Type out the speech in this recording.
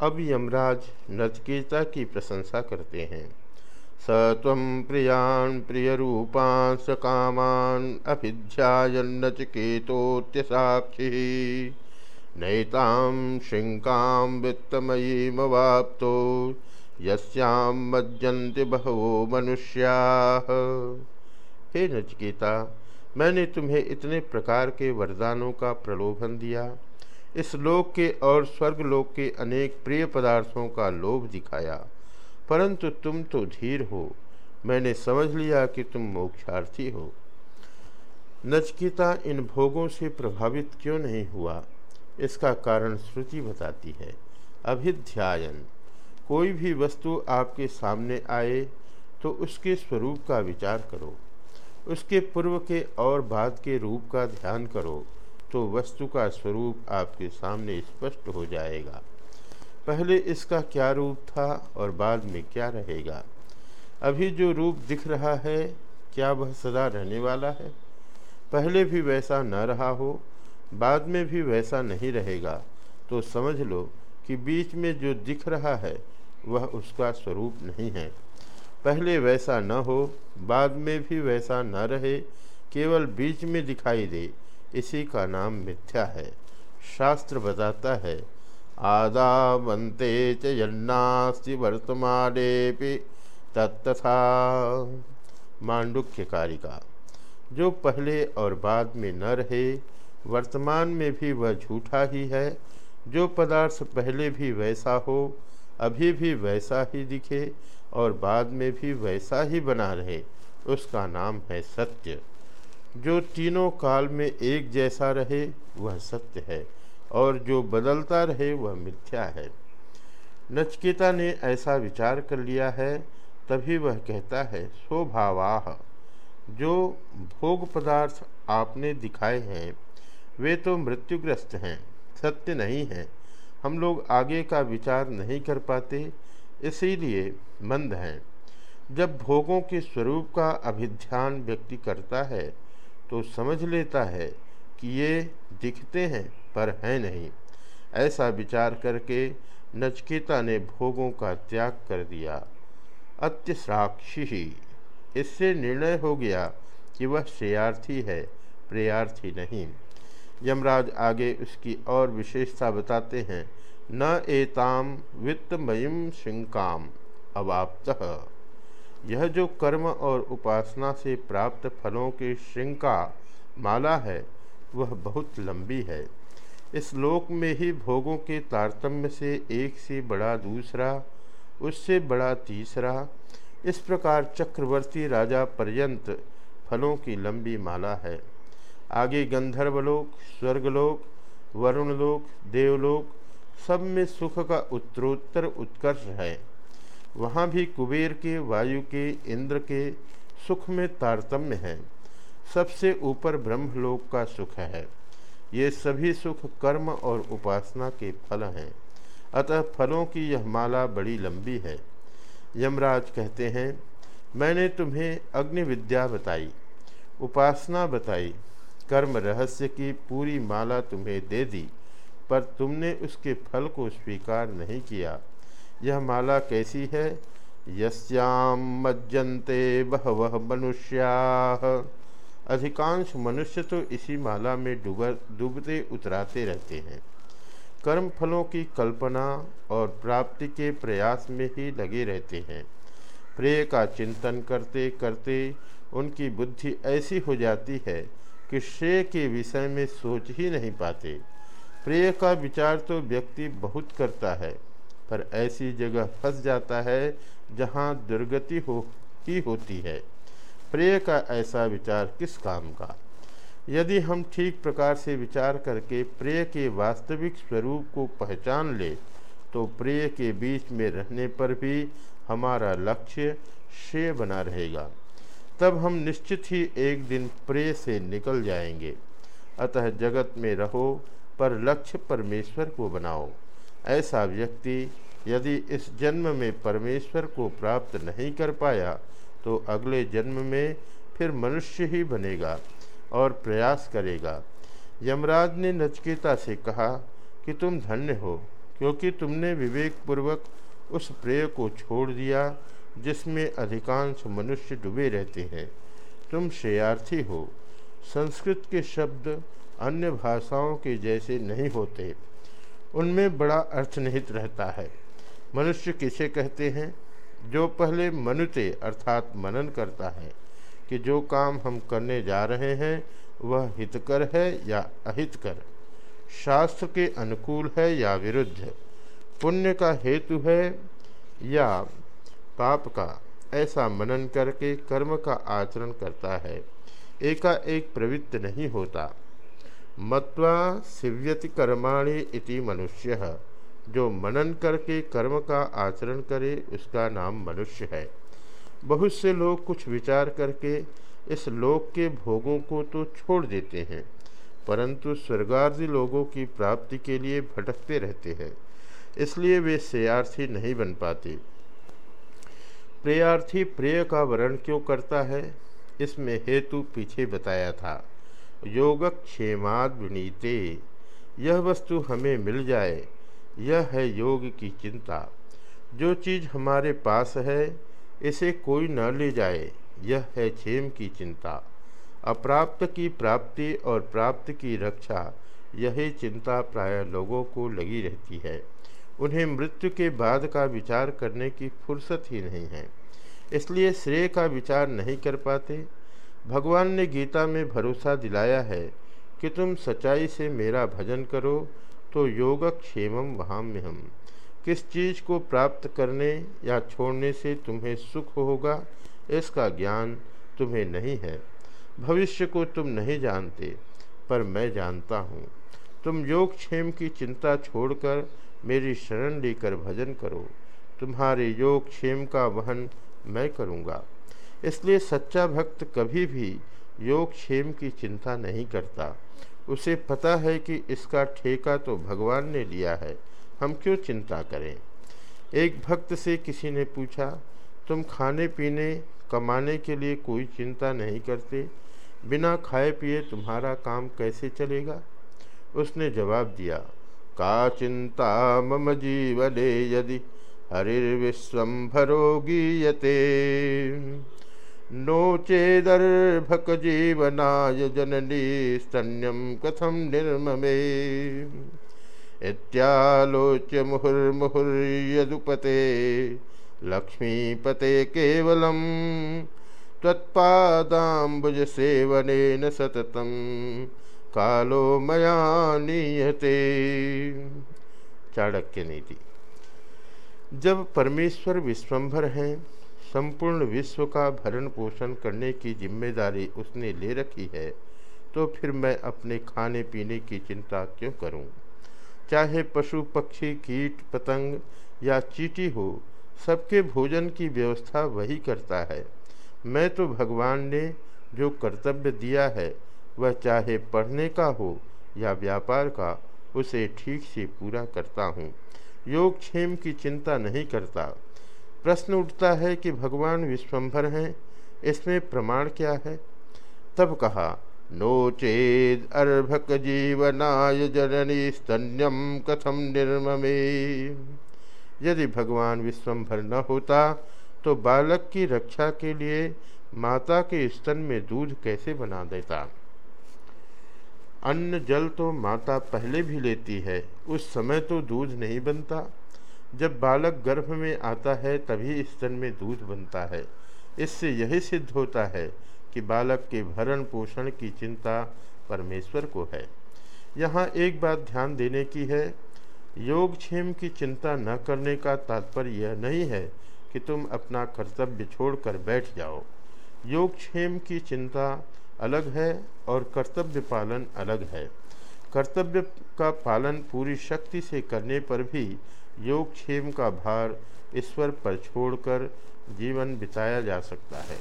अब यमराज नचकेता की प्रशंसा करते हैं। स तम प्रियान प्रिय रूपान स कामान अभिध्यायन्नचकेतोत्य साक्षी नैताम श्रृंकाम वित्तमयीमवाप्तो यस्याम मज्जन्ति बहवो मनुष्या। हे नचकेता, मैंने तुम्हें इतने प्रकार के वरदानों का प्रलोभन दिया इस लोक के और स्वर्गलोक के अनेक प्रिय पदार्थों का लोभ दिखाया। परंतु तुम तो धीर हो। मैंने समझ लिया कि तुम मोक्षार्थी हो। नचकिता इन भोगों से प्रभावित क्यों नहीं हुआ? इसका कारण श्रुति बताती है। अभिध्यायन। कोई भी वस्तु आपके सामने आए तो उसके स्वरूप का विचार करो। उसके पूर्व के और बाद के रूप का ध्यान करो। तो वस्तु का स्वरूप आपके सामने स्पष्ट हो जाएगा। पहले इसका क्या रूप था और बाद में क्या रहेगा? अभी जो रूप दिख रहा है, क्या वह सदा रहने वाला है? पहले भी वैसा न रहा हो, बाद में भी वैसा नहीं रहेगा। तो समझ लो कि बीच में जो दिख रहा है, वह उसका स्वरूप नहीं है। पहले वैसा न हो, बाद में भी वैसा न रहे, केवल बीच में दिखाई दे। इसी का नाम मिथ्या है। शास्त्र बताता है आदावन्ते च यन्नास्ति वर्तमानेपि तत्तथा। मांडुक्य कारिका जो पहले और बाद में न रहे, वर्तमान में भी वह झूठा ही है। जो पदार्थ पहले भी वैसा हो, अभी भी वैसा ही दिखे और बाद में भी वैसा ही बना रहे, उसका नाम है सत्य। जो तीनों काल में एक जैसा रहे, वह सत्य है, और जो बदलता रहे, वह मिथ्या है। नचकेता ने ऐसा विचार कर लिया है, तभी वह कहता है, स्वभावाह, जो भोग पदार्थ आपने दिखाए हैं, वे तो मृत्युग्रस्त हैं, सत्य नहीं है। हम लोग आगे का विचार नहीं कर पाते, इसीलिए मंद हैं। जब भोगों के स्वरूप का अभिध्यान व्यक्ति करता है तो समझ लेता है कि ये दिखते हैं, पर हैं नहीं। ऐसा विचार करके नचकेता ने भोगों का त्याग कर दिया। अत्यसाक्षी ही। इससे निर्णय हो गया कि वह श्रेयार्थी है, प्रेयार्थी नहीं। यमराज आगे उसकी और विशेषता बताते हैं। न एताम वित्तमयीम श्रृंकाम अवाप्त। यह जो कर्म और उपासना से प्राप्त फलों की श्रृंका माला है, वह बहुत लंबी है। इस लोक में ही भोगों के तारतम्य से एक से बड़ा दूसरा, उससे बड़ा तीसरा, इस प्रकार चक्रवर्ती राजा पर्यंत फलों की लंबी माला है। आगे गंधर्वलोक, स्वर्गलोक, वरुणलोक, देवलोक, सब में सुख का उत्तरोत्तर उत्कर्ष है। वहाँ भी कुबेर के, वायु के, इंद्र के सुख में तारतम्य है। सबसे ऊपर ब्रह्मलोक का सुख है। ये सभी सुख कर्म और उपासना के फल हैं। अतः फलों की यह माला बड़ी लंबी है। यमराज कहते हैं, मैंने तुम्हें अग्नि विद्या बताई, उपासना बताई, कर्म रहस्य की पूरी माला तुम्हें दे दी, पर तुमने उसके फल को स्वीकार नहीं किया। यह माला कैसी है? यस्याम मज्जन्ते बहवह मनुष्या। अधिकांश मनुष्य तो इसी माला में डूबर, डूबते, उतराते रहते हैं। कर्म फलों की कल्पना और प्राप्ति के प्रयास में ही लगे रहते हैं। प्रेय का चिंतन करते करते उनकी बुद्धि ऐसी हो जाती है कि श्रेय के विषय में सोच ही नहीं पाते। प्रेय का विचार तो व्यक्ति बहुत करता है। पर ऐसी जगह फंस जाता है जहाँ दुर्गति हो ही होती है। प्रिय का ऐसा विचार किस काम का? यदि हम ठीक प्रकार से विचार करके प्रिय के वास्तविक स्वरूप को पहचान ले तो प्रिय के बीच में रहने पर भी हमारा लक्ष्य श्रेय बना रहेगा। तब हम निश्चित ही एक दिन प्रिय से निकल जाएँगे। अतः जगत में रहो, पर लक्ष्य परमेश्वर को बनाओ। ऐसा व्यक्ति यदि इस जन्म में परमेश्वर को प्राप्त नहीं कर पाया तो अगले जन्म में फिर मनुष्य ही बनेगा और प्रयास करेगा। यमराज ने नचकेता से कहा, कि तुम धन्य हो, क्योंकि तुमने विवेकपूर्वक उस प्रेय को छोड़ दिया, जिसमें अधिकांश मनुष्य डूबे रहते हैं। तुम श्रेयार्थी हो। संस्कृत के शब्द अन्य भाषाओं के जैसे नहीं होते। उनमें बड़ा अर्थ निहित रहता है। मनुष्य किसे कहते हैं? जो पहले मनुते अर्थात मनन करता है, कि जो काम हम करने जा रहे हैं, वह हितकर है या अहितकर? शास्त्र के अनुकूल है या विरुद्ध? पुण्य का हेतु है या पाप का? ऐसा मनन करके कर्म का आचरण करता है। एकाएक प्रवृत्त नहीं होता। मत्वा सिव्यति कर्माणि इति मनुष्य। जो मनन करके कर्म का आचरण करे, उसका नाम मनुष्य है। बहुत से लोग कुछ विचार करके इस लोक के भोगों को तो छोड़ देते हैं, परंतु स्वर्गार्थी लोगों की प्राप्ति के लिए भटकते रहते हैं। इसलिए वे श्रेयार्थी नहीं बन पाते। प्रेयार्थी प्रेय का वर्ण क्यों करता है, इसमें हेतु पीछे बताया था। योगक्षेमाद यह वस्तु हमें मिल जाए, यह है योग की चिंता। जो चीज़ हमारे पास है, इसे कोई न ले जाए, यह है क्षेम की चिंता। अप्राप्त की प्राप्ति और प्राप्त की रक्षा, यही चिंता प्राय लोगों को लगी रहती है। उन्हें मृत्यु के बाद का विचार करने की फुर्सत ही नहीं है। इसलिए श्रेय का विचार नहीं कर पाते भगवान ने गीता में भरोसा दिलाया है कि तुम सच्चाई से मेरा भजन करो तो योगक्षेमम वहाँ में हम किस चीज़ को प्राप्त करने या छोड़ने से तुम्हें सुख होगा, इसका ज्ञान तुम्हें नहीं है। भविष्य को तुम नहीं जानते, पर मैं जानता हूँ। तुम योगक्षेम की चिंता छोड़कर मेरी शरण लेकर भजन करो। तुम्हारे योग क्षेम का वहन मैं करूँगा। इसलिए सच्चा भक्त कभी भी योग क्षेम की चिंता नहीं करता। उसे पता है कि इसका ठेका तो भगवान ने लिया है, हम क्यों चिंता करें? एक भक्त से किसी ने पूछा, तुम खाने, पीने, कमाने के लिए कोई चिंता नहीं करते? बिना खाए पिए तुम्हारा काम कैसे चलेगा? उसने जवाब दिया, का चिंता मम जीवने यदि हरिर्विश्वभरो गीयते नो चेदर्भक जीवनाय जननी स्तन्यम कथम निर्ममे। इत्यालोच्य मुहुर्मुहुर्यदुपते। लक्ष्मीपते केवलम त्वत्पादाम्बुजसेवनेन सततं। कालो मया नीयते। चाणक्य नीति। जब परमेश्वर विश्वम्भर हैं संपूर्ण विश्व का भरण पोषण करने की ज़िम्मेदारी उसने ले रखी है तो फिर मैं अपने खाने पीने की चिंता क्यों करूँ? चाहे पशु, पक्षी, कीट, पतंग या चीटी हो, सबके भोजन की व्यवस्था वही करता है। मैं तो भगवान ने जो कर्तव्य दिया है, वह चाहे पढ़ने का हो या व्यापार का, उसे ठीक से पूरा करता हूँ। योगक्षेम की चिंता नहीं करता। प्रश्न उठता है कि भगवान विश्वम्भर हैं, इसमें प्रमाण क्या है? तब कहा, नो चेद अर्भक जीवनाय जननी स्तन्यम कथम निर्ममे। यदि भगवान विश्वम्भर न होता तो बालक की रक्षा के लिए माता के स्तन में दूध कैसे बना देता? अन्न जल तो माता पहले भी लेती है, उस समय तो दूध नहीं बनता। जब बालक गर्भ में आता है, तभी स्तन में दूध बनता है। इससे यही सिद्ध होता है कि बालक के भरण पोषण की चिंता परमेश्वर को है। यहाँ एक बात ध्यान देने की है। योगक्षेम की चिंता न करने का तात्पर्य यह नहीं है कि तुम अपना कर्तव्य छोड़कर बैठ जाओ। योगक्षेम की चिंता अलग है और कर्तव्य पालन अलग है। कर्तव्य का पालन पूरी शक्ति से करने पर भी योगक्षेम का भार ईश्वर पर छोड़कर जीवन बिताया जा सकता है।